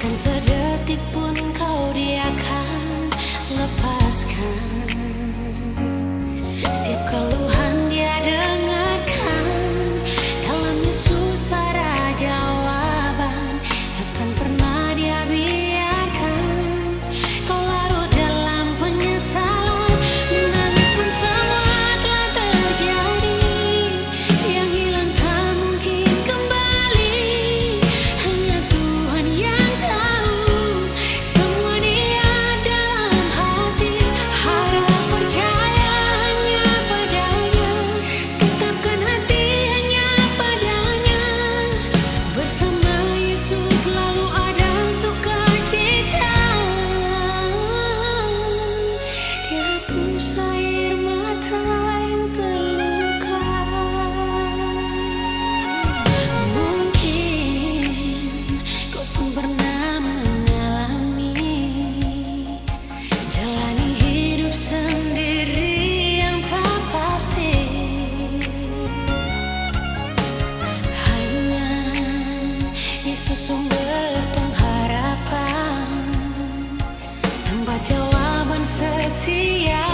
cansado. Tempat jawaban setia.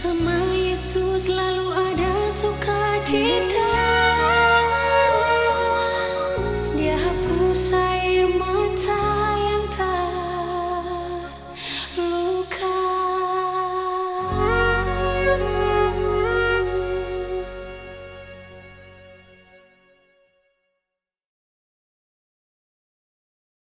Bersama Yesus lalu ada sukacita.